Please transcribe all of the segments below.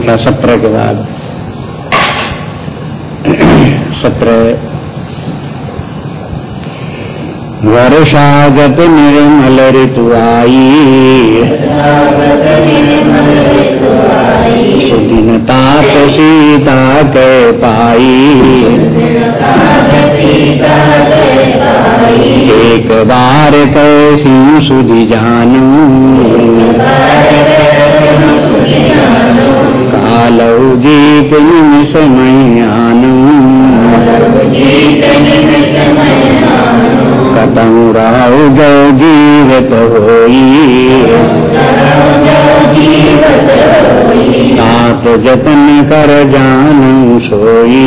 संख्या सत्रह के बाद। सत्रह वर्षागत निर्मल ऋतु आई। दिन तात सीता के पाई। एक बार कैसी सुधि जानू। कालऊ जीत निमिष मैयानू कतम रहु जो जीवित होई? सात जतन कर जानू सोई।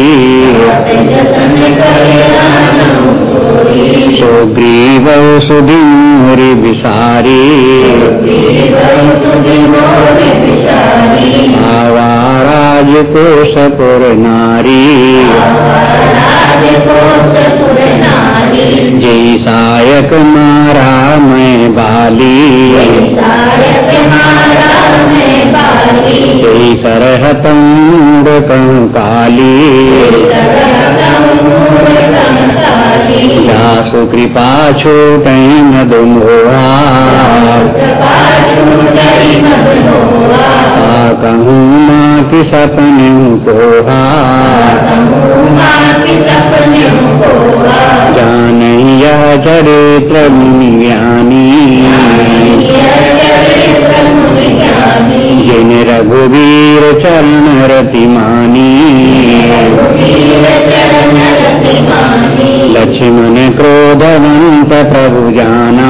सो ग्रीव सुधि मोरी विसारी आवा राजकोश पुर नारी जय सायक मारा मैं बाली जय सरहत काली जासु कृपा न दुम मोहा कहूँ माँ की सपने कोहा जान यह चरित्र ज्ञानी जिन रघुवीर चरण रतिमानी लक्ष्मण क्रोधवंत प्रभु जाना।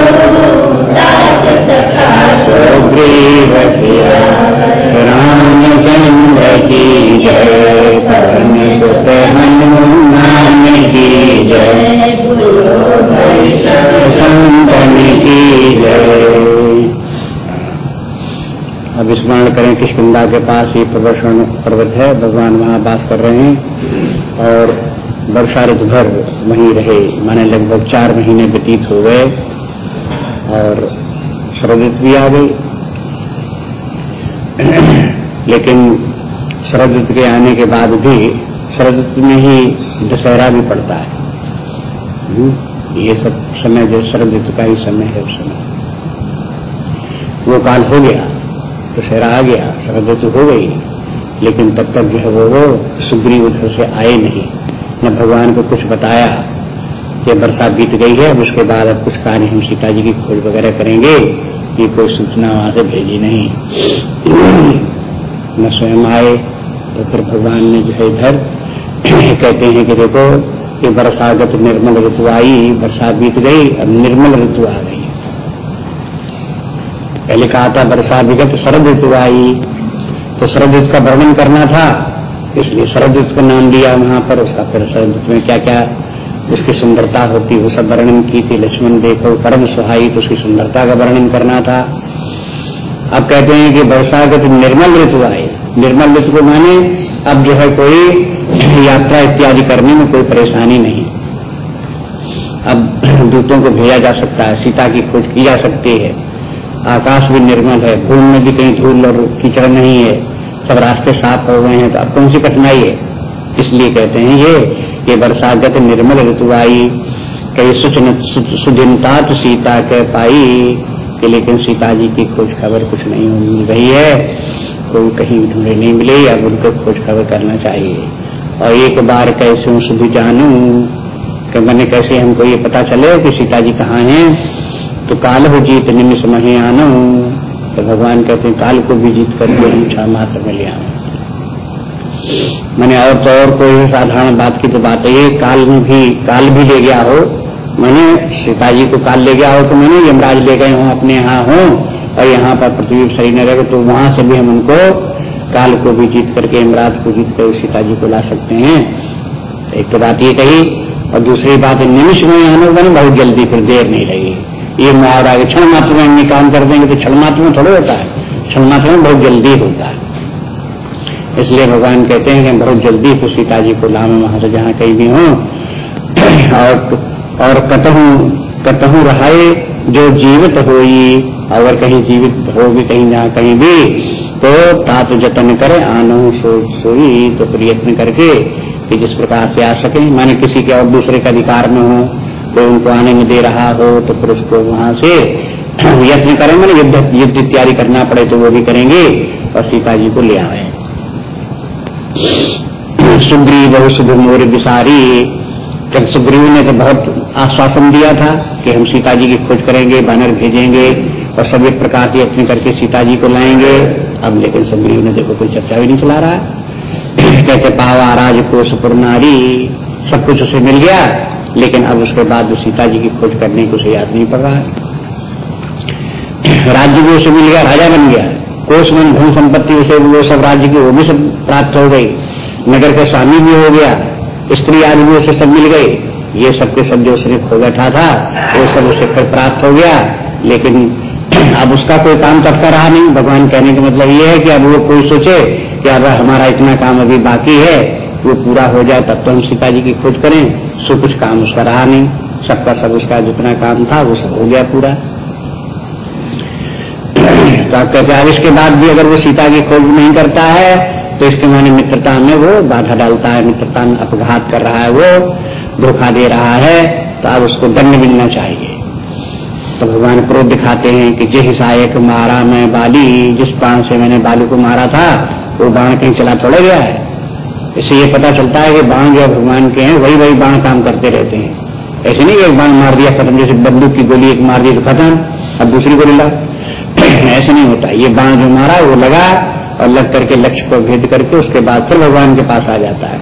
अब स्मरण करें कि के पास ये प्रदर्शन पर्वत है। भगवान वहाँ वास कर रहे हैं और वर्षा ऋतु भर वहीं रहे। माने लगभग चार महीने व्यतीत हो गए और शरद ऋतु भी आ गई। लेकिन शरद ऋतु के आने के बाद भी शरद ऋतु में ही दशहरा भी पड़ता है। ये सब समय जो शरद ऋतु का ही समय है उस समय। वो काल हो गया दशहरा आ गया शरद ऋतु हो गई लेकिन तब तक जो है वो, वो सुग्रीव उधर से आए नहीं। न भगवान को कुछ बताया कि वर्षा बीत गई है अब उसके बाद अब कुछ कार्य हम सीता जी की खोज वगैरह करेंगे ये कोई सूचना वहाँ से भेजी नहीं। न स्वयं आए तो फिर भगवान ने जो है इधर कहते हैं कि देखो ये वर्षागत निर्मल ऋतु आई, वर्षा बीत गई, अब निर्मल ऋतु आ गई। पहले कहा था, वर्षा विगत शरद ऋतु आई तो शरद ऋतु का वर्णन करना था, इसलिए शरद ऋतु का नाम दिया वहाँ पर, उसका फिर शरद ऋतु में क्या क्या उसकी सुंदरता होती, वो सब वर्णन की थी, लक्ष्मण देखो, परम सुहाई तो उसकी सुंदरता का वर्णन करना था। अब कहते हैं कि वर्षागत निर्मल ऋतु आए। निर्मल ऋतु को माने अब जो है कोई यात्रा इत्यादि करने में कोई परेशानी नहीं। अब दूतों को भेजा जा सकता है, सीता की खोज की जा सकती है। आकाश भी निर्मल है भूल में भी कहीं धूल और कीचड़ नहीं है, सब रास्ते साफ़ हो गए हैं तो अब कौन सी कठिनाई है? इसलिए कहते हैं ये ये वर्षागत निर्मल ऋतु आई, कई सुदिनता तो सीता कह पाई। कि लेकिन सीता जी की खोज खबर कुछ नहीं मिल रही है। कोई कहीं ढूंढे नहीं मिले अब उनको खोज खबर करना चाहिए। और एक बार कैसे शुभ जानू कि मैंने कैसे हमको ये पता चले कि सीता जी कहाँ हैं? तो काल हो जीत, निमिष मही आना। तो भगवान कहते हैं, काल को भी जीत करके हम छह मात्र में ले आना मैंने और तो और कोई साधारण बात की तो बात है काल में भी, काल भी ले गया हो। मैंने सीता जी को काल ले गया हो तो मैंने यमराज ले गए हो, अपने यहाँ हो, और यहाँ पर पृथ्वी सही न रहे तो वहाँ से भी हम उनको काल को भी जीत करके, यमराज को जीत कर सीता जी को ला सकते हैं। एक तो बात ये कही, और दूसरी बात निमिष में आने बने, बहुत जल्दी फिर देर नहीं लगी। ये मुआवरा क्षण मात्र में हम काम कर देंगे तो क्षण मात्र में थोड़ा होता है। क्षण मात्र में बहुत जल्दी होता है। इसलिए भगवान कहते हैं कि बहुत जल्दी तो सीता जी को लाम वहाँ से जहाँ कहीं भी हो। और और कतहू कतहू रहाए जो जीवित होई अगर कहीं जीवित हो भी कहीं जहाँ कहीं भी तो तात जतन करे आनो सो सोई तो प्रयत्न करके कि जिस प्रकार से आ सके। माने किसी के और दूसरे का अधिकार में हो, कोई उनको आने में दे रहा हो तो फिर उसको वहाँ से यत्न करें। मैंने युद्ध युद्ध इत्यादि करना पड़े तो वो भी करेंगे, और सीता जी को ले आए। शुभ मोर विसारी जब सुग्रीव ने तो बहुत आश्वासन दिया था कि हम सीता जी की खोज करेंगे बैनर भेजेंगे और सभी प्रकार की यत्न करके सीता जी को लाएँगे। अब लेकिन सुग्रीव ने देखो कोई चर्चा भी नहीं चला रहा। कहते, पावा राज को सुपुरनारी सब कुछ उसे मिल गया, लेकिन अब उसके बाद सीता जी की खोज करने को उसे याद नहीं पड़ रहा है। राज्य भी उसे मिल गया, राजा बन गया। कोष मन धन संपत्ति उसे, वो सब राज्य की वो भी सब प्राप्त हो गई। नगर के स्वामी भी हो गया। स्त्री आदि भी उसे सब मिल गई ये सब के सब जो उसने खो बैठा था, वो सब उसे फिर प्राप्त हो गया। लेकिन अब उसका कोई काम तब का रहा नहीं। भगवान कहने का मतलब ये है कि अब वो कोई सोचे कि अब हमारा इतना काम अभी बाकी है, वो पूरा हो जाए, तब तो हम सीता जी की खोज करें। सो कुछ काम उसका रहा नहीं। सबका सब उसका जितना काम था, वो सब हो गया पूरा। तो आप कहते हैं इसके बाद भी अगर वो सीता की खोज नहीं करता है तो इसके माने मित्रता में वो बाधा डालता है, मित्रता में अपघात कर रहा है, वो धोखा दे रहा है तो अब उसको दंड मिलना चाहिए। तो भगवान क्रोध दिखाते हैं कि जिस सहायक मारा मैं बाली, जिस बाण से मैंने बालू को मारा था, वो बाण कहीं चला थोड़ा गया है। इससे ये पता चलता है कि बाण जो भगवान के हैं, वही वही बाण काम करते रहते हैं। ऐसे नहीं एक बाण मार दिया खत्म जैसे बंदूक की गोली एक मार दी तो खत्म, अब दूसरी गोली ला ऐसे नहीं होता। ये बाण जो मारा, वो लगा और लग करके लक्ष्य को भेद करके उसके बाद फिर भगवान के पास आ जाता है।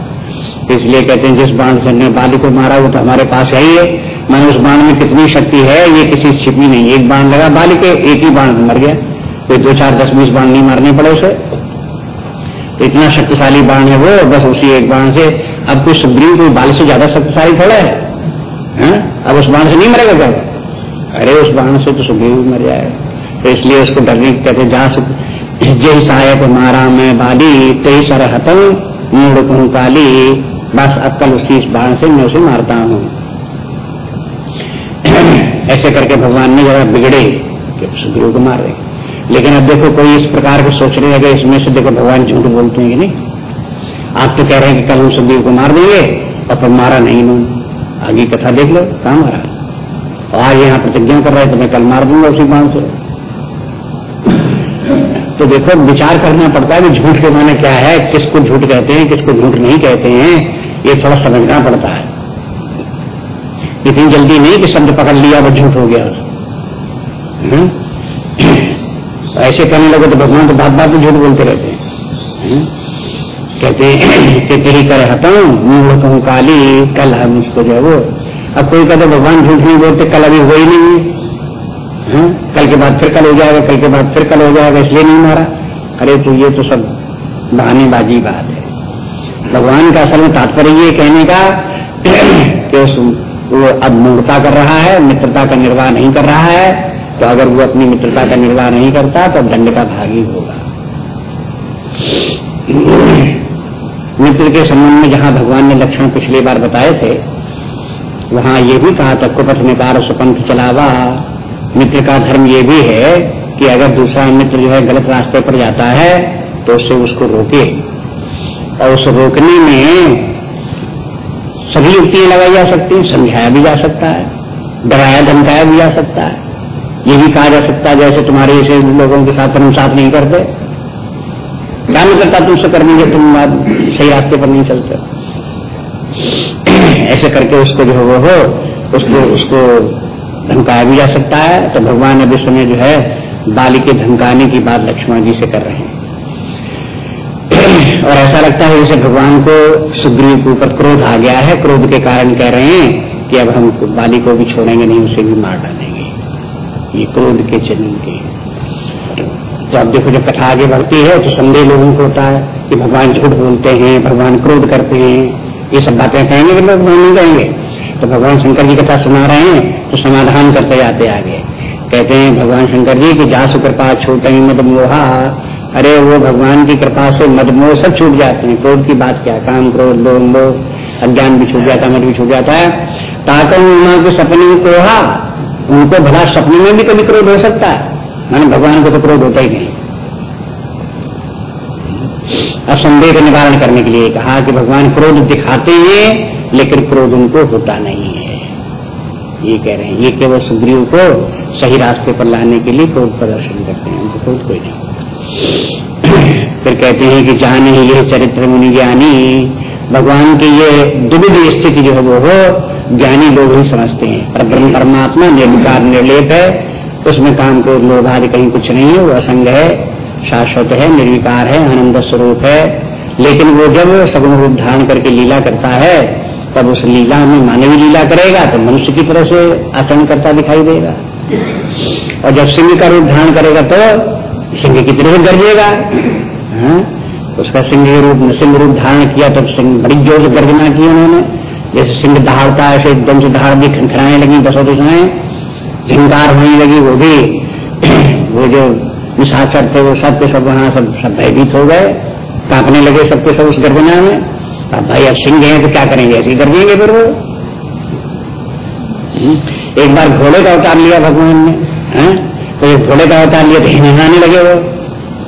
तो इसलिए कहते हैं जिस बाण से बाली को मारा वो तो हमारे पास है ही है। मैंने उस बाण में कितनी शक्ति है ये किसी छिपी नहीं। एक बाण लगा बाली के एक ही बाण मर गया। कोई दो चार दस बीस बाण नहीं मारने पड़े उसे। तो इतना शक्तिशाली बाण है वो बस उसी एक बाण से। अब कोई सुग्रीव कोई बाल से ज़्यादा शक्तिशाली थोड़ा है, है? अब उस बाण से नहीं मरेगा क्या? अरे उस बाण से तो सुग्रीव मर जाएगा। तो इसलिए उसको डरने कहते जहाँ जय सहायक मारा मैं बाली तेई सर हतम मूड काली बस अब कल उसी इस बाण से मैं उसे मारता हूँ। ऐसे करके भगवान ने जरा बिगड़े कि सुग्रीव को मार रहे लेकिन अब देखो कोई इस प्रकार के सोचने लगे, इसमें से देखो भगवान झूठ बोलते हैं कि नहीं? आप तो कह रहे हैं कि कल हम सुग्रीव को मार देंगे, और फिर मारा नहीं इन्होंने आगे कथा देख लो, कहा मारा? और आज यहाँ प्रतिज्ञा कर रहे हैं तो मैं कल मार दूँगा उसी बाण से। तो देखो, विचार करना पड़ता है कि झूठ के माने क्या है, किसको झूठ कहते हैं, किसको झूठ नहीं कहते हैं, ये थोड़ा समझना पड़ता है इतनी जल्दी नहीं कि शब्द पकड़ लिया वो झूठ हो गया हम्म? ऐसे करने लगे तो भगवान तो बात बात में झूठ बोलते रहते हैं हम्म? कहते हैं, कि तेरी कर हटाऊ कहूँ काली कल हम उसको जो है वो अब कोई कहते भगवान झूठ नहीं बोलते कल अभी हो ही नहीं है? कल के बाद फिर कल हो जाएगा, कल के बाद फिर कल हो जाएगा, इसलिए नहीं मारा। अरे तो ये तो सब बहानेबाजी बात है। भगवान का असल में तात्पर्य ये कहने का कि वो अब मूर्ता कर रहा है, मित्रता का निर्वाह नहीं कर रहा है तो अगर वो अपनी मित्रता का निर्वाह नहीं करता तो दंड का भागी होगा। मित्र के संबंध में जहाँ भगवान ने लक्षण पिछली बार बताए थे, वहाँ ये भी कहा था कुपथ निकार सुपंथ चलावा मित्र का धर्म ये भी है कि अगर दूसरा मित्र जो है गलत रास्ते पर जाता है तो उससे उसको रोके। और उस रोकने में सभी युक्तियाँ लगाई जा सकती हैं, समझाया भी जा सकता है, डराया, धमकाया भी जा सकता है। ये भी कहा जा सकता है, जैसे तुम्हारे ऐसे लोगों के साथ तुम साथ नहीं करते। क्या नहीं करता तुमसे करने के तुम सही रास्ते पर नहीं चलते। ऐसे करके उसको जो वो हो उसको उसको धमकाया भी जा सकता है तो भगवान अभी समय जो है बाली के धमकाने की बात लक्ष्मण जी से कर रहे हैं। और ऐसा लगता है जैसे भगवान को सुग्रीव के ऊपर क्रोध आ गया है, क्रोध के कारण कह रहे हैं कि अब हम बाली को भी छोड़ेंगे नहीं, उसे भी मार डालेंगे। ये क्रोध के चिन्ह के। तो अब देखो, जब कथा आगे बढ़ती है तो संदेह लोगों को होता है कि भगवान झूठ बोलते हैं, भगवान क्रोध करते हैं। ये सब बातें कहेंगे कि लोग नहीं कहेंगे तो भगवान शंकर जी कथा सुना रहे हैं तो समाधान करते जाते आगे। कहते हैं, भगवान शंकर जी, की जासु कृपा छूटे मद मोहा। अरे वो भगवान की कृपा से मदमोह सब छूट जाते हैं। क्रोध की बात क्या? काम, क्रोध लोग अज्ञान भी छूट जाता मद भी छूट जाता है। ताकत उमा के सपने में कोहा। उनको भला सपने में भी कभी क्रोध हो सकता है। मैंने भगवान को तो क्रोध होता ही नहीं। असंदेह का निवारण करने के लिए कहा कि भगवान क्रोध दिखाते हैं लेकिन क्रोध उनको होता नहीं है। ये कह रहे हैं, ये केवल सुग्रीव को सही रास्ते पर लाने के लिए क्रोध प्रदर्शन करते हैं, उनको क्रोध कोई नहीं। फिर कहते हैं कि जाने ये चरित्र मुनि ज्ञानी, भगवान की ये दुविध स्थिति जो है वो हो, ज्ञानी लोग ही समझते हैं। पर ब्रह्म परमात्मा निर्विकार, निर्लेप है, उसमें काम को लोभ कहीं कुछ नहीं है, वो असंग है, शाश्वत है, निर्विकार है, आनंद स्वरूप है। लेकिन वो जब सगुण रूप धारण करके लीला करता है तब उस लीला में मानवीय लीला करेगा तो मनुष्य की तरह से आचरण करता दिखाई देगा। और जब सिंह का रूप धारण करेगा तो सिंह की तरह गरजेगा। हाँ? उसका सिंह रूप सिंह रूप धारण किया तो सिंह बड़ी ज़ोर से गर्जना की उन्होंने। जैसे सिंह दहाड़ता है, ऐसे एकदम से दहाड़ भी खनखनाने लगी दसों दिशाएँ झिंकार होने लगी, वो भी वो जो निशाचर थे, वो सब के सब वहाँ सब सब भयभीत हो गए। कांपने लगे सबके सब उस गर्जना में। अब भाई अब सिंह हैं तो क्या करेंगे? ऐसे कर देंगे फिर वो। हम्म, एक बार घोड़े का उतार लिया भगवान ने है? तो घोड़े का उतार लिया तो हिनहाने लगे वो।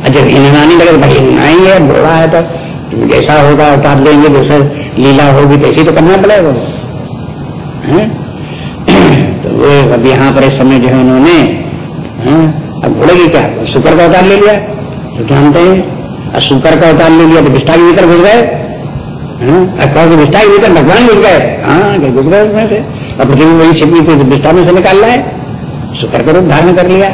जब हिनहाने लगे तो भाई हिनहाएँगे घोड़ा है तो जैसा होगा उतार लेंगे जैसे लीला होगी तो ऐसी तो करना पड़ेगा। है? तो वो अब यहाँ पर इस समय जो है उन्होंने अब घोड़े की क्या? शुक्र का उतार ले लिया। तो जानते हैं और शुक्र का उतार ले लिया तो विष्ठा के भीतर घुस गए। विष्ठा के भीतर भगवान घुस गए। हाँ घुस गए उसमें से। और पृथ्वी वही छिपी थी विष्ठा में से निकाल है शुक्र का रूप धारण कर लिया।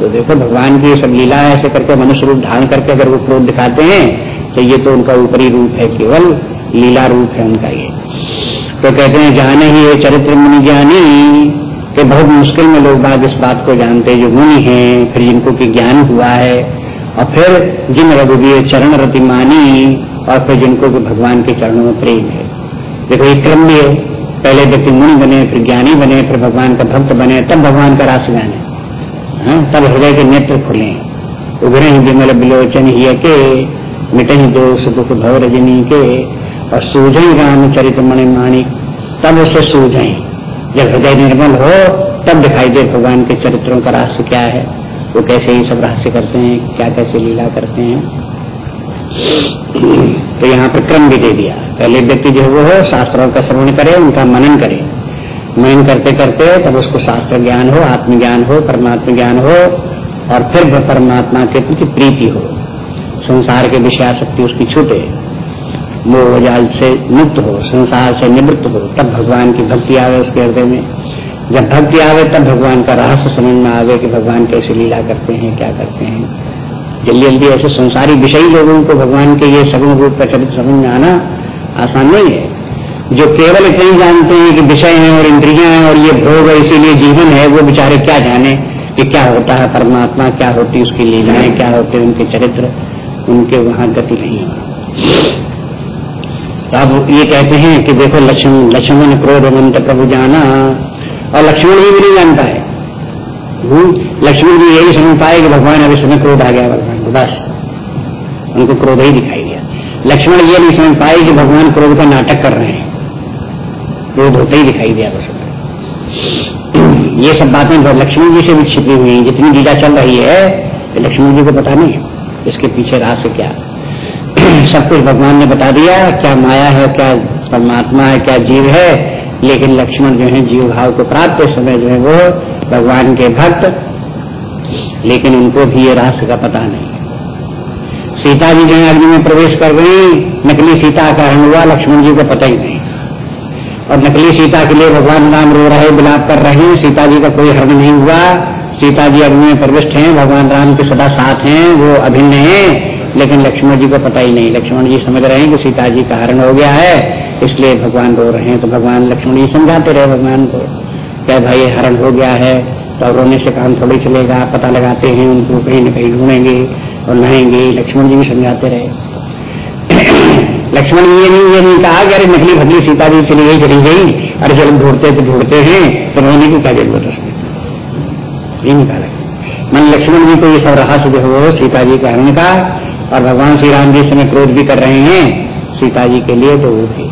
तो देखो, भगवान की सब लीला ऐसे करके, मनुष्य रूप धारण करके अगर वो क्रोध दिखाते हैं तो ये तो उनका ऊपरी रूप है केवल लीला रूप है उनका ये। तो कहते हैं, जाने ही ये चरित्र मुनि ज्ञानी, कि बहुत मुश्किल में लोग बात इस बात को जानते हैं, जो मुनि हैं, फिर जिनको की ज्ञान हुआ है। और फिर जिन रघुवीर चरण रतिमानी और फिर जिनको कि भगवान के चरणों में प्रेम है। देखो ये क्रम भी है पहले व्यक्ति मुनि बने फिर ज्ञानी बने फिर भगवान का भक्त बने तब भगवान का रास जाने हाँ, तब हृदय के नेत्र खुले। उभरे ही विमल बिलोचन ही के मिटे ही दोष दुख भव रजनी के और सूझ रामचरित मणि माणिक तब उसे सूझे। जब हृदय निर्मल हो तब दिखाई दे भगवान के चरित्रों का रहस्य क्या है। वो कैसे ये सब रहस्य करते हैं क्या कैसे लीला करते हैं। तो यहाँ पर क्रम भी दे दिया। पहले व्यक्ति जो वो हो, शास्त्रों का श्रवण करे, उनका मनन करे। मनन करते करते तब उसको शास्त्र ज्ञान हो, आत्मज्ञान हो, परमात्म ज्ञान हो, और फिर परमात्मा के प्रति प्रीति हो। संसार के विषयाशक्ति उसकी छूटे। मोह, जाल से मुक्त हो, संसार से निवृत्त हो, तब भगवान की भक्ति आवे उसके हृदय में। जब भक्ति आवे, तब भगवान का रहस्य समझ में आवे कि भगवान कैसे लीला करते हैं, क्या करते हैं। जल्दी जल्दी ऐसे संसारी विषयी लोगों को भगवान के ये सगुण रूप का चरित्र समझ में आना आसान नहीं है। जो केवल इतने ही जानते हैं कि विषय है और इंद्रिया है और ये भोग है इसीलिए जीवन है वो बेचारे क्या जाने कि क्या होता है परमात्मा क्या होती उसकी लीलाएँ क्या होते उनके चरित्र उनके वहाँ गति नहीं तो अब ये कहते हैं कि देखो लक्ष्मण लक्ष्मण क्रोध मंत्र प्रभु जाना और लक्ष्मण भी नहीं जानता है। हम्म, लक्ष्मण जी यही समझ पाए कि भगवान अभी समय क्रोध आ गया भगवान। बस। उनको क्रोध ही दिखाई दिया। लक्ष्मण ये नहीं समझ पाए कि भगवान क्रोध का नाटक कर रहे हैं। क्रोध होते ही दिखाई दिया बस ये सब बातें लक्ष्मण जी से भी छिपी हुई हैं। जितनी लीला चल रही है लक्ष्मण जी को पता नहीं इसके पीछे रास क्या? सब कुछ भगवान ने बता दिया, क्या माया है, क्या परमात्मा है, क्या जीव है। लेकिन लक्ष्मण जो है जीव भाव को प्राप्त समय जो है वो भगवान के भक्त। लेकिन उनको भी ये रहस्य का पता नहीं। सीता जी जो अग्नि में प्रवेश कर गई, नकली सीता का हरण हुआ लक्ष्मण जी को पता ही नहीं। और नकली सीता के लिए भगवान राम रो रहे, विलाप कर रहे हैं, सीता जी का कोई हरण नहीं हुआ। सीता जी अग्नि में प्रविष्ट हैं, भगवान राम के सदा साथ हैं, वो अभिन्न हैं, लेकिन लक्ष्मण जी को पता ही नहीं। लक्ष्मण जी समझ रहे हैं कि सीता जी का हरण हो गया है, इसलिए भगवान रो रहे हैं तो भगवान लक्ष्मण जी समझाते रहे भगवान को, क्या भाई हरण हो गया है? तो रोने से काम थोड़ी चलेगा, पता लगाते हैं उनको, कहीं न कहीं ढूंढेंगे। और नहेंगे लक्ष्मण जी भी समझाते रहे। लक्ष्मण जी नहीं, ये नहीं कहा कि अरे नकली भगली सीता जी चली गई चली गई अरे जब ढूंढते तो ढूंढते हैं तो रोने की क्या ज़रूरत है ये नहीं कहा मन लक्ष्मण जी को ये सब रहा जो हो सीता जी के हरण का, और भगवान श्री राम जी समय क्रोध भी कर रहे हैं, सीता जी के लिए तो वो भी।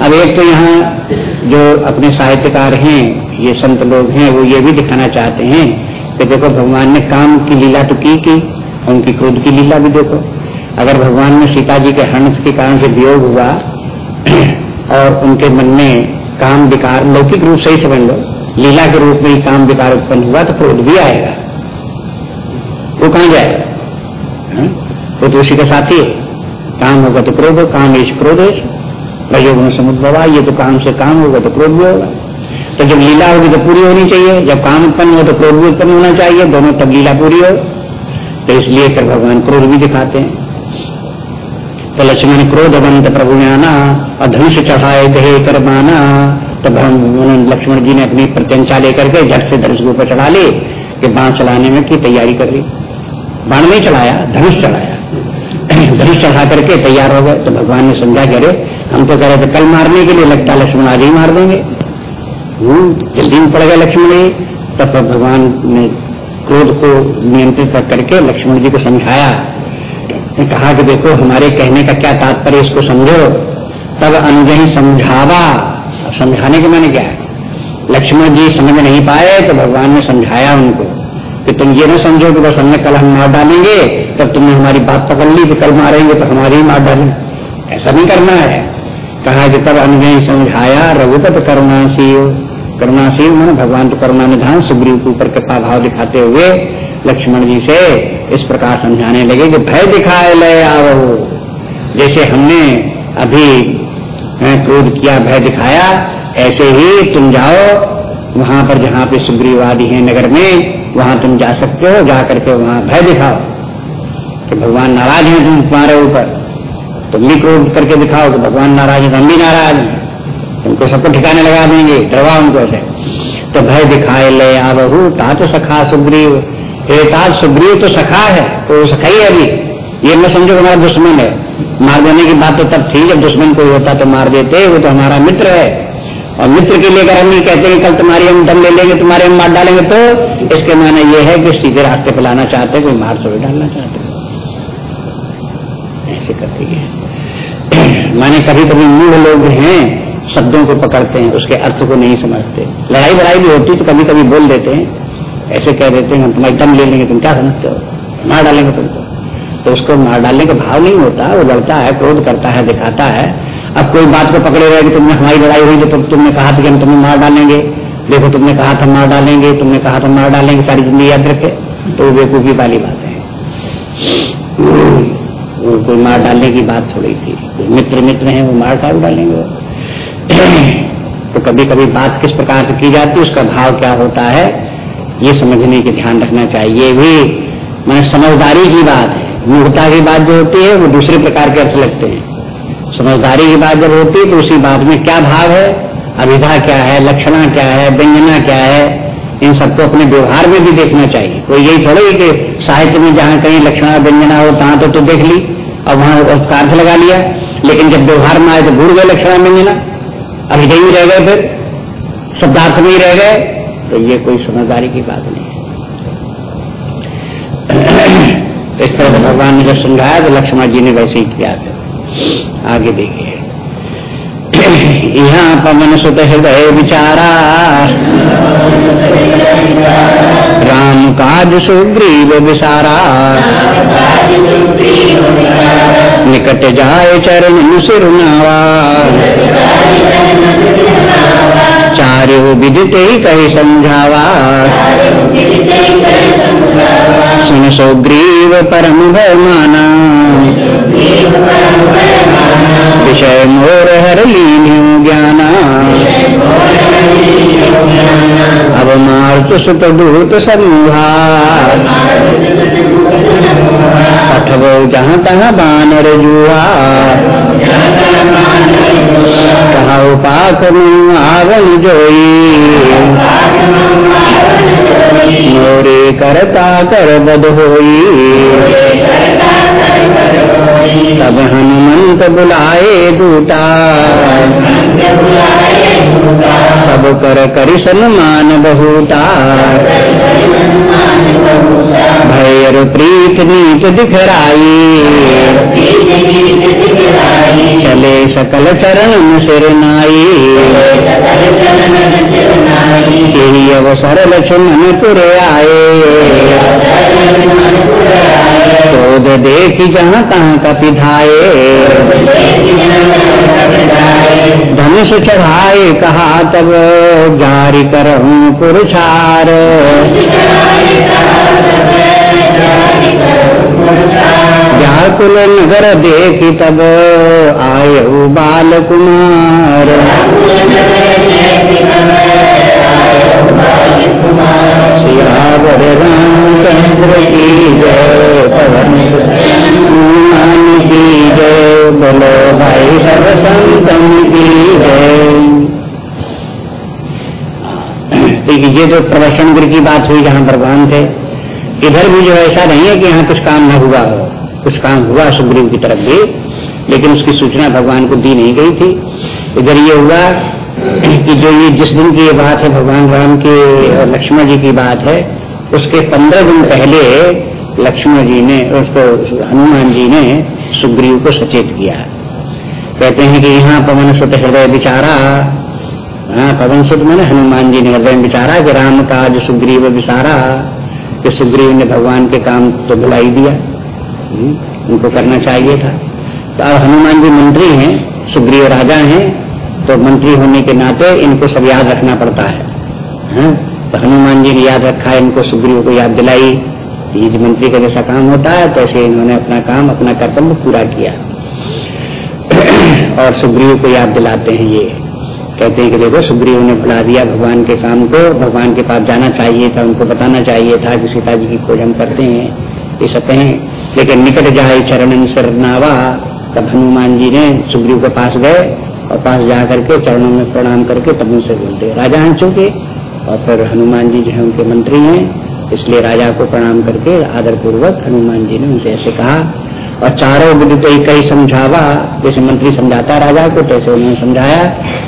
अब एक तो यहाँ जो अपने साहित्यकार हैं, ये संत लोग हैं, वो ये भी दिखाना चाहते हैं कि देखो भगवान ने काम की लीला तो की की। उनकी क्रोध की लीला भी देखो। अगर भगवान में सीता जी के हंस के कारण से वियोग हुआ, और उनके मन में काम विकार, लौकिक रूप से ही समझ लो लीला के रूप में ही काम विकार उत्पन्न हुआ तो क्रोध भी आएगा। वो कहा जाएगा हाँ? वो तो उसी के साथ ही। काम होगा तो क्रोध हो काम इस क्रोध है। प्रयोग में समुद्भवा ये तो काम से काम होगा तो क्रोध भी होगा। तो जब लीला होगी तो पूरी होनी चाहिए, जब काम उत्पन्न हो तो क्रोध भी उत्पन्न होना चाहिए, दोनों तब लीला पूरी हो। तो इसलिए कर भगवान क्रोध भी दिखाते हैं। तो लक्ष्मण क्रोध बंत प्रभु आना और धनुष चढ़ाए गहे कर माना तो लक्ष्मण जी ने अपनी प्रत्यंचा लेकर के झट से धनुष ऊपर चढ़ा ली कि बाण चलाने में की तैयारी कर ली। बाण नहीं चढ़ाया धनुष चढ़ाया। धनुष चढ़ा करके तैयार हो गए। तो भगवान ने समझा करे हम तो कह रहे थे कल मारने के लिए लगता लक्ष्मण आज ही मार देंगे। हम्म, जल्दी में पड़ गया लक्ष्मण तब भगवान ने क्रोध को नियंत्रित कर करके लक्ष्मण जी को समझाया। कहा कि देखो, हमारे कहने का क्या तात्पर्य, इसको समझो। तब अनुजही समझावा। समझाने के मैंने क्या लक्ष्मण जी समझ नहीं पाए तो भगवान ने समझाया उनको कि तुम ये ना समझो कि बस हमने कल हम मार डालेंगे, तब तुमने हमारी बात पकड़ ली कि कल मारेंगे तो हमारी ही मार डालेंगे। ऐसा नहीं करना है। कहा कि तब अनुजय समझाया, रघुपत करुणाशील करुणाशील मन, भगवान तो करुणा निधान सुग्रीव के ऊपर कृपा भाव दिखाते हुए लक्ष्मण जी से इस प्रकार समझाने लगे कि भय दिखाए ले आओ जैसे हमने अभी क्रोध किया, भय दिखाया, ऐसे ही तुम जाओ, वहाँ पर जहाँ पे सुग्रीव आदि है नगर में, वहाँ तुम जा सकते हो, जा करके वहाँ भय दिखाओ। कि भगवान नाराज़ हैं तुम तुम्हारे ऊपर। तुम भी क्रोध करके दिखाओ कि भगवान नाराज़ है हम भी नाराज़ हैं। उनको सबको ठिकाने लगा देंगे, डरवा उनको ऐसे। तो भय दिखाए ले आवहू, तात सखा सुग्रीव। हे तात सुग्रीव तो सखा है तो सखा ही अभी। ये मैं समझो हमारा दुश्मन है। मार देने की बात तो तब थी, जब दुश्मन कोई होता तो मार देते, वो तो हमारा मित्र है। और मित्र के लिए अगर हम ये कहते हैं कल तुम्हारी हम दम ले लेंगे, तुम्हारे हम मार डालेंगे तो इसके माने ये है कि सीधे रास्ते पर लाना चाहते कोई मार से डालना चाहते ऐसे करते हैं। माने कभी कभी मूढ़ लोग हैं शब्दों को पकड़ते हैं, उसके अर्थ को नहीं समझते। लड़ाई लड़ाई भी होती तो कभी कभी बोल देते हैं, ऐसे कह देते हैं, हम तुम्हारी दम ले लेंगे, तुम क्या समझते हो? मार डालेंगे तुमको। तो उसको मार डालने का भाव नहीं होता, वो लड़ता है, क्रोध करता है, दिखाता है। अब कोई बात को पकड़े रहे कि तुमने हमारी लड़ाई हुई तो तुमने कहा था कि हम तुम्हें मार डालेंगे। देखो, तुमने कहा था मार डालेंगे, तुमने कहा था मार डालेंगे, सारी ज़िंदगी याद रखे। तो वो बेवकूफ़ी वाली बात है। कोई मार डालने की बात थोड़ी थी। मित्र मित्र हैं, वो मार काट डालेंगे। तो कभी कभी बात किस प्रकार से की जाती है उसका भाव क्या होता है ये समझने की ध्यान रखना चाहिए। भी मैंने समझदारी की बात है। मूर्खता की बात जो होती है वो दूसरे प्रकार के अर्थ लगते हैं। समझदारी की बात जब होती है तो उसी बात में क्या भाव है अभिधा क्या है लक्षणा क्या है व्यंजना क्या है इन सबको अपने व्यवहार में भी देखना चाहिए। कोई यही थोड़े कि साहित्य में जहाँ कहीं लक्षणा व्यंजना हो तहां तो, तो देख ली और वहाँ अर्थ लगा लिया। लेकिन जब व्यवहार में आए तो भूल गए लक्षणा व्यंजना। अभिधेय रह गए फिर। शब्दार्थ में ही रह गए तो ये कोई समझदारी की बात नहीं है। तो इस तरह भगवान ने जब समझाया तो लक्ष्मण जी ने वैसे ही किया फिर। आगे देखिए। यहाँ पवन सुत हृदय विचारा। राम काज सुग्रीव विसारा। निकट जाए चरण सिरुनावा चार्य विदित ही कही समझावा। सुन सुग्रीव परम भय माना विषय मोर हर लीन ज्ञाना। अब मार्त सुत दूत समूहा पठबो जहाँ तहाँ बानर जुआ। कहा पाक आवल जोई। मोरे करता कर बद होई। तब हनुमंत बुलाए दूता सब कर करी सन्मान बहुता भैर प्रीत नीत दिखराई चले सकल चरण सिर नाई। यही अवसर लक्ष्मण पुर आए। क्रोध देख जहाँ कहाँ का पिधाए धनुष चढ़ाए कहा तब जारी करहूँ पुरुषार। व्याकुल नगर देख तब आय बाल कुमार सियावर की जय की जय, बोलो भाई सब की जय। देखिए ये जो प्रवचन गुरु की बात हुई, जहाँ भगवान थे, इधर भी जो ऐसा नहीं है कि यहाँ कुछ काम न हुआ हो। कुछ काम हुआ, सुग्रीव की तरफ़ भी, लेकिन उसकी सूचना भगवान को दी नहीं गई थी। इधर ये हुआ कि जो ये जिस दिन की ये बात है, भगवान राम के और लक्ष्मण जी की बात है, उसके पंद्रह दिन पहले लक्ष्मण जी ने, उसको हनुमान जी ने सुग्रीव को सचेत किया। कहते हैं कि यहाँ पवन सुत हृदय बिचारा हाँ पवन सुत मैंने हनुमान जी ने हृदय बिचारा कि राम का जो सुग्रीव विसारा कि सुग्रीव ने भगवान के काम तो बुलाई दिया। उनको करना चाहिए था। तो अब हनुमान जी मंत्री हैं, सुग्रीव राजा हैं तो मंत्री होने के नाते इनको सब याद रखना पड़ता है। हाँ? तो हनुमान जी ने याद रखा, इनको सुग्रीव को याद दिलाई। ये जो मंत्री का जैसा काम होता है तो ऐसे इन्होंने अपना काम, अपना कर्तव्य पूरा किया। और सुग्रीव को याद दिलाते हैं ये। कहते हैं कि देखो, सुग्रीव ने बुला दिया भगवान के काम को, भगवान के पास जाना चाहिए था, उनको बताना चाहिए था कि सीता जी की खोज हम करते हैं, ये सब लेकिन निकट जाए चरण सरनावा तब हनुमान जी ने सुग्रीव के पास गए और पास जा करके चरणों में प्रणाम करके तब उनसे बोलते, राजा हैं चूँकि? और फिर हनुमान जी जो है उनके मंत्री हैं, इसलिए राजा को प्रणाम करके आदर पूर्वक हनुमान जी ने उनसे ऐसे कहा, और चारों विधि तो कई समझावा, जैसे मंत्री समझाता राजा को, तैसे उन्होंने समझाया।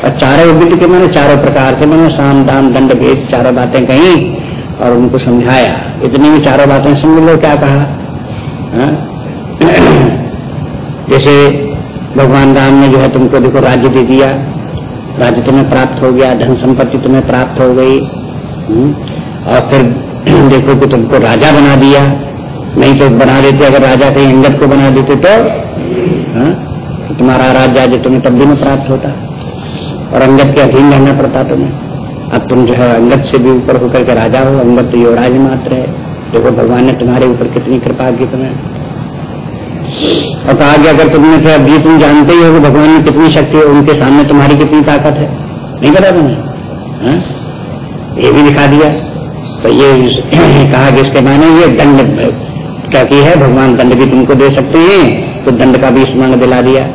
और चारों विधि के मैंने चारों प्रकार से मैंने साम, दाम, दंड, भेद, चारों बातें कही और उनको समझाया। इतनी भी चारों बातें समझ लो क्या कहा? जैसे भगवान राम ने जो है तुमको देखो राज्य दे दिया। राज्य तुम्हें प्राप्त हो गया धन संपत्ति तुम्हें प्राप्त हो गई। हम्म? और फिर देखो कि तुमको राजा बना दिया। नहीं तो बना देते अगर राजा कहीं अंगत को बना देते तो, हाँ? तो तुम्हारा राज्य जो तुम्हें तब भी नहीं प्राप्त होता। और अंगत के अधीन रहना पड़ता तुम्हें। अब तुम जो है अंगत से भी ऊपर होकर के राजा हो अंगत तो युवराज मात्र है। देखो, भगवान ने तुम्हारे ऊपर कितनी कृपा की तुम्हें। और कहा कि अगर तुमने फिर अभी तुम जानते ही हो कि भगवान में कितनी शक्ति है, उनके सामने तुम्हारी कितनी ताकत है। नहीं पता तुम्हें? हाँ? ये भी दिखा दिया। तो ये कहा कि इसके माने ये दंड, क्या की है? भगवान दंड भी तुमको दे सकते हैं तो दंड का भी स्मरण दिला दिया।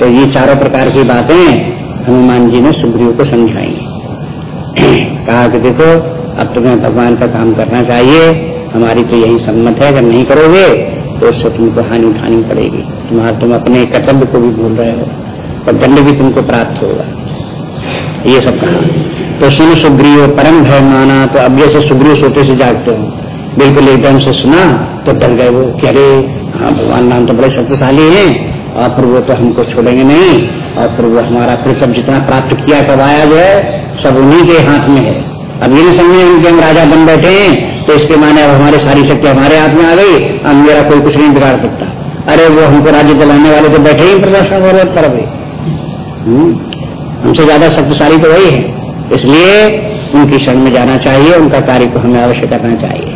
तो ये चारों प्रकार की बातें हनुमान जी ने सुग्रीव को समझाई। कहा कि देखो, अब तुम्हें भगवान का काम करना चाहिए। हमारी तो यही सम्मत है, अगर नहीं करोगे तो उससे तुमको हानि उठानी पड़ेगी। तुम्हारा, तुम अपने कर्तव्य को भी भूल रहे हो और दंड भी तुमको प्राप्त होगा। ये सब कहा। तो सुन सुग्रीव, परम भय माना तो अब जैसे सुग्रीव सोते से जागते हो, बिल्कुल एकदम से सुना तो डर गए वो कि अरे हाँ भगवान राम तो बड़े शक्तिशाली हैं, और फिर वो तो हमको छोड़ेंगे नहीं, और फिर वो हमारा फिर सब जितना प्राप्त किया करवाया जो है, सब उन्हीं के हाथ में है। अब ये नहीं समझे हम राजा बन बैठे हैं तो इसके माने अब हमारी सारी शक्ति हमारे हाथ में आ गई, अब मेरा कोई कुछ नहीं बिगाड़ सकता। अरे वो हमको राज्य दिलाने वाले तो बैठे ही प्रदर्शन गौरव पर अभी। हमसे ज़्यादा शक्तिशाली तो वही है। इसलिए उनकी शरण में जाना चाहिए, उनका कार्य को हमें अवश्य करना चाहिए।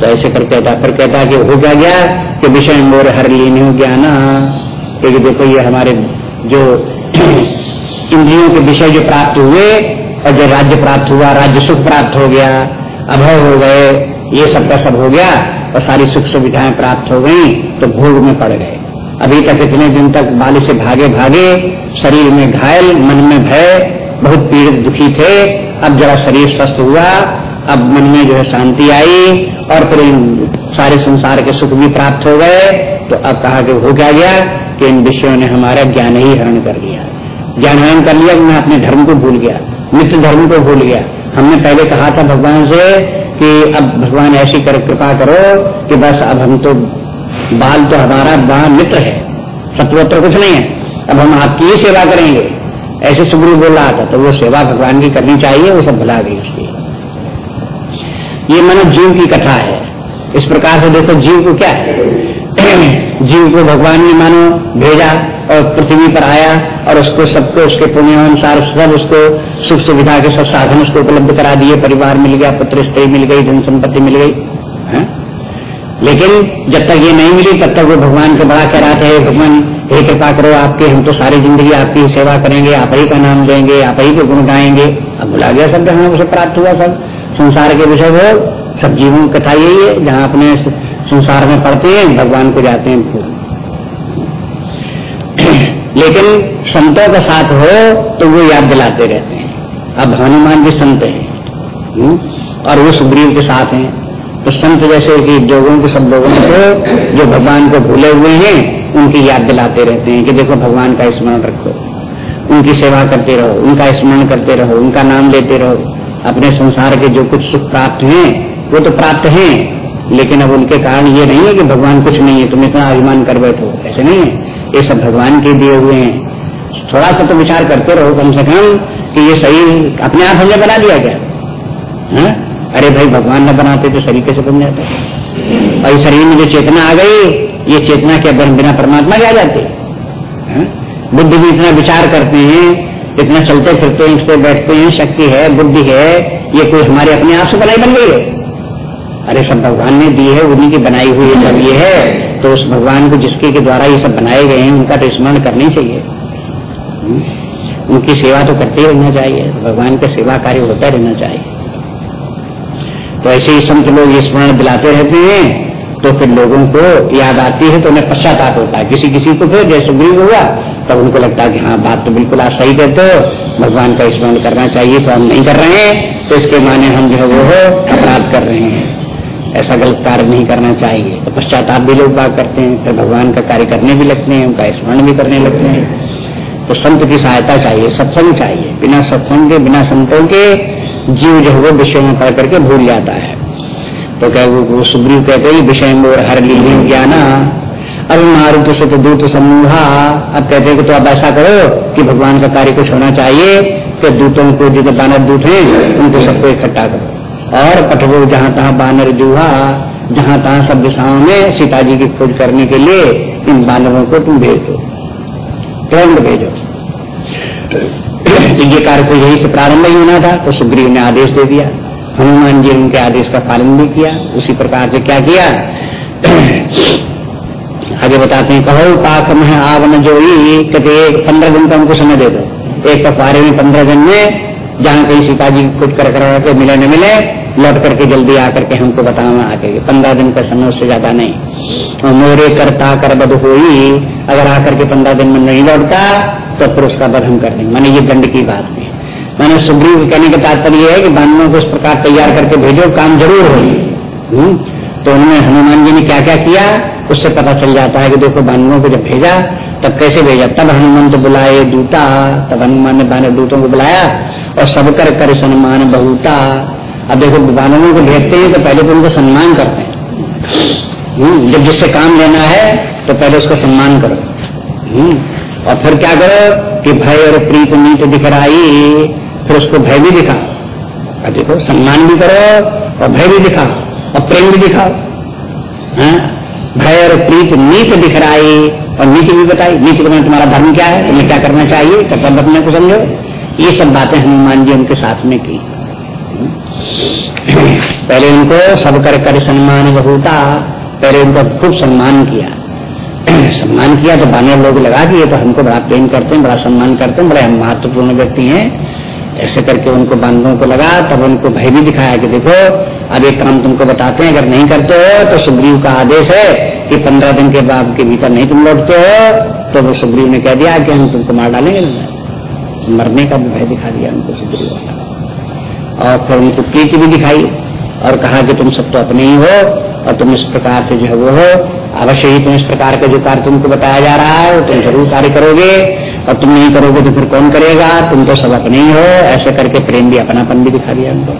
तो ऐसे कर कहता फिर कहता कि हो क्या गया कि विषय मोर हर लीन हो ज्ञान क्योंकि देखो ये हमारे जो इंद्रियों के विषय जो प्राप्त हुए और जो राज्य प्राप्त हुआ, राज्य सुख प्राप्त हो गया। अभय हो गए, ये सब का सब हो गया, और सारी सुख सुविधाएँ प्राप्त हो गई तो भोग में पड़ गए। अभी तक इतने दिन तक बाली से भागे भागे, शरीर में घायल, मन में भय, बहुत पीड़ित दुखी थे, अब जरा शरीर स्वस्थ हुआ, अब मन में जो है शांति आई, और फिर सारे संसार के सुख भी प्राप्त हो गए तो अब कहा कि हो क्या गया कि इन विषयों ने हमारा ज्ञान ही हरण कर लिया ज्ञान हरण कर लिया मैं अपने धर्म को भूल गया, मित्र धर्म को भूल गया हमने पहले कहा था भगवान से कि अब भगवान ऐसी कर कृपा करो कि बस अब हम तो बाल तो हमारा बड़ा मित्र है, सत्वत्र कुछ नहीं है। अब हम आपकी ही सेवा करेंगे। ऐसे सुग्रीव बोल रहा था तो वो सेवा भगवान की करनी चाहिए, वो सब भुला गई उसकी। ये मानो जीव की कथा है। इस प्रकार से देखो जीव को क्या है? जीव को भगवान ने मानो भेजा। और पृथ्वी पर आया और उसको सबको, उसके पुण्य अनुसार सब उसको सुख सुविधा के सब साधन उसको उपलब्ध करा दिए। परिवार मिल गया, पुत्र, स्त्री मिल गई, धन संपत्ति मिल गई, है? लेकिन जब तक ये नहीं मिली, तब तक वो भगवान के बड़ा कह रहा था भगवान, हे कृपा करो आपके, हम तो सारी ज़िंदगी आपकी सेवा करेंगे, आप ही का नाम लेंगे, आप ही को गुण गाएँगे। अब भुला गया सब जहाँ उसे प्राप्त हुआ सब। संसार के विषय वो, सब जीवों कथा यही है, जहाँ अपने संसार में पढ़ते हैं, भगवान को जाते हैं लेकिन संतों का साथ हो तो वो याद दिलाते रहते हैं। अब हनुमान भी संत हैं हम्म? और वो सुग्रीव के साथ हैं। तो संत जैसे कि जोगों के सब लोगों को, जो भगवान को भूले हुए हैं, उनकी याद दिलाते रहते हैं कि देखो भगवान का स्मरण रखो। उनकी सेवा करते रहो, उनका स्मरण करते रहो, उनका नाम लेते रहो। अपने संसार के जो कुछ सुख प्राप्त हैं, वो तो प्राप्त हैं। लेकिन अब उनके कारण ये नहीं है कि भगवान कुछ नहीं है, तुम इतना अभिमान कर बैठो। ऐसे नहीं है। ये सब भगवान के दिए हुए हैं। थोड़ा सा तो विचार करते रहो कम से कम कि ये शरीर अपने आप हमने बना दिया क्या? है? अरे भाई, भगवान न बनाते तो शरीर कैसे बन जाता? और इस शरीर में जो चेतना आ गई, ये चेतना के बिना परमात्मा क्या जाते। बुद्धि भी इतना विचार करते हैं, इतना चलते फिरते हैं उठते बैठते हैं, शक्ति है, बुद्धि है, ये कोई हमारे अपने आप से बनाई बन गई है? अरे सब भगवान ने दी है, उन्हीं की बनाई हुई जब ये है तो उस भगवान को जिसके के द्वारा ये सब बनाए गए हैं, उनका तो स्मरण करनी चाहिए। हम्म। उनकी सेवा तो करते ही रहना चाहिए, भगवान का सेवा कार्य होता रहना चाहिए। तो ऐसे ही संत लोग स्मरण दिलाते रहते हैं तो फिर लोगों को याद आती है तो उन्हें पश्चाताप होता है। किसी किसी को फिर जैसे सुग्रीव हुआ, तब उनको लगता है कि हाँ बात तो बिल्कुल आप सही कहते हो, भगवान का स्मरण करना चाहिए तो हम नहीं कर रहे हैं तो इसके माने हम जो है वो अपराध कर रहे हैं। ऐसा गलत कार्य नहीं करना चाहिए। तो पश्चाताप भी लोग बात करते हैं फिर भगवान का कार्य करने भी लगते हैं उनका स्मरण भी करने लगते हैं। तो संत की सहायता चाहिए सत्संग चाहिए। बिना सत्संग के बिना संतों के जीव जो है वो विषय में पढ़ करके भूल जाता है। तो क्या वो, सुग्रीव कहते हैं विषय मोर हर लीली ज्ञाना अब मारुत से तो दूत समूहा। अब कहते हैं कि तो अब ऐसा करो कि भगवान का कार्य कुछ होना चाहिए कि दूतों को जितने दानव दूत हैं उनको सबको इकट्ठा करो। और पठवो जहाँ तहां बानर जूहा, जहाँ तहां सब दिशाओं में सीता जी की खोज करने के लिए इन बानरों को तुम भेज। दो तुरंत भेजो। तो ये कार्य तो यही से प्रारंभ ही होना था तो सुग्रीव ने आदेश दे दिया। हनुमान जी उनके आदेश का पालन भी किया, उसी प्रकार से क्या किया? आगे बताते हैं, कहो पाक में आवन जोई, कहते एक पंद्रह दिन का हमको समय दे दो। एक पखवारे में पंद्रह दिन में, जहाँ कहीं सीता जी कुछ कर कर मिले न मिले लौट करके जल्दी आकर के हमको बताना आके पंद्रह दिन का समय उससे ज़्यादा नहीं। और मोरे करता कर बद हुई, अगर आकर के पंद्रह दिन में नहीं लौटता तो फिर उसका बध हम कर देंगे। मैंने ये दंड की बात है। मैंने सुग्रीव कहने का तात्पर्य है कि बानवों को इस प्रकार तैयार करके भेजो, काम ज़रूर हो हम्म? तो उन्होंने हनुमान जी ने क्या क्या? किया उससे पता चल जाता है कि देखो बानवों को जब भेजा, तब कैसे भेजा? तब हनुमान तो बुलाए दूता, तब हनुमान ने बानव दूतों को बुलाया, और सब कर कर सम्मान बहुता। अब देखो बानवों को भेजते हैं तो पहले तो उनका सम्मान करते हैं हम्म? जब जिससे काम लेना है तो पहले उसका सम्मान करो हम्म? और फिर क्या करो कि भय और प्रीत नीत दिखराई, फिर उसको भय भी दिखाओ देखो, सम्मान भी करो और भय भी दिखाओ और प्रेम भी दिखाओ हाँ? भय और प्रीत नीत दिख दिखराई और नीति भी बताई नीति को तुम्हारा धर्म क्या है तुम्हें क्या करना चाहिए कर्तव्य अपने को समझो ये सब बातें हनुमान जी उनके साथ में की पहले उनको सब कर कर सम्मान बहुता, पहले उनका खूब सम्मान किया। सम्मान किया तो बानर लोग लगा ये तो हमको बड़ा प्रेम करते हैं, बड़ा सम्मान करते हैं, बड़े महत्वपूर्ण व्यक्ति हैं। ऐसे करके उनको बांधवों को लगा, तब उनको भय भी दिखाया कि देखो, अब एक काम तुमको बताते हैं, अगर नहीं करते हो तो सुग्रीव का आदेश है कि पंद्रह दिन के बाद के भीतर नहीं तुम लौटते हो तो वो सुग्रीव ने कह दिया कि हम तुमको मार डालेंगे। मरने का भी भय दिखा दिया उनको सुग्रीव और फिर उनको प्रीति भी दिखाई और कहा कि तुम सब तो अपने ही हो और तुम इस प्रकार से जो है वो हो। अवश्य ही तुम इस प्रकार का जो कार्य तुमको बताया जा रहा है तुम ज़रूर कार्य करोगे। और तुम नहीं करोगे तो फिर कौन करेगा? तुम तो सब अपने ही हो। ऐसे करके प्रेम भी अपनापन भी दिखा दिया उनको।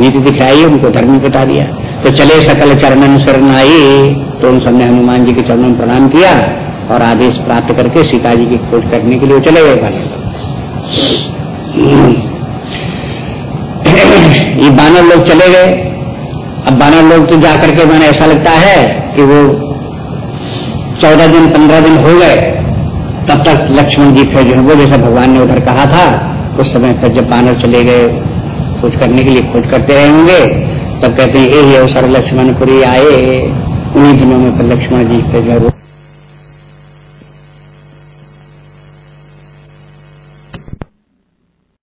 नीति दिखाई, उनको धर्म भी बता दिया। तो चले सकल चरणन शरणाई तो उन सबने हनुमान जी के चरणों में प्रणाम किया और आदेश प्राप्त करके सीता जी की खोज करने के लिए चले गए। ये बानर लोग चले गए। अब बानर लोग तो जाकर के मैंने ऐसा लगता है कि वो चौदह दिन, पंद्रह दिन हो गए। तब तक लक्ष्मण जी फिर जो है, वो जैसा भगवान ने उधर कहा था, उस समय फिर जब बानर चले गए, खोज करने के लिए खोज करते रहे होंगे, तब कहते हैं यही अवसर लक्ष्मणपुरी आए, उन्हीं दिनों में फिर लक्ष्मण जी फिर जो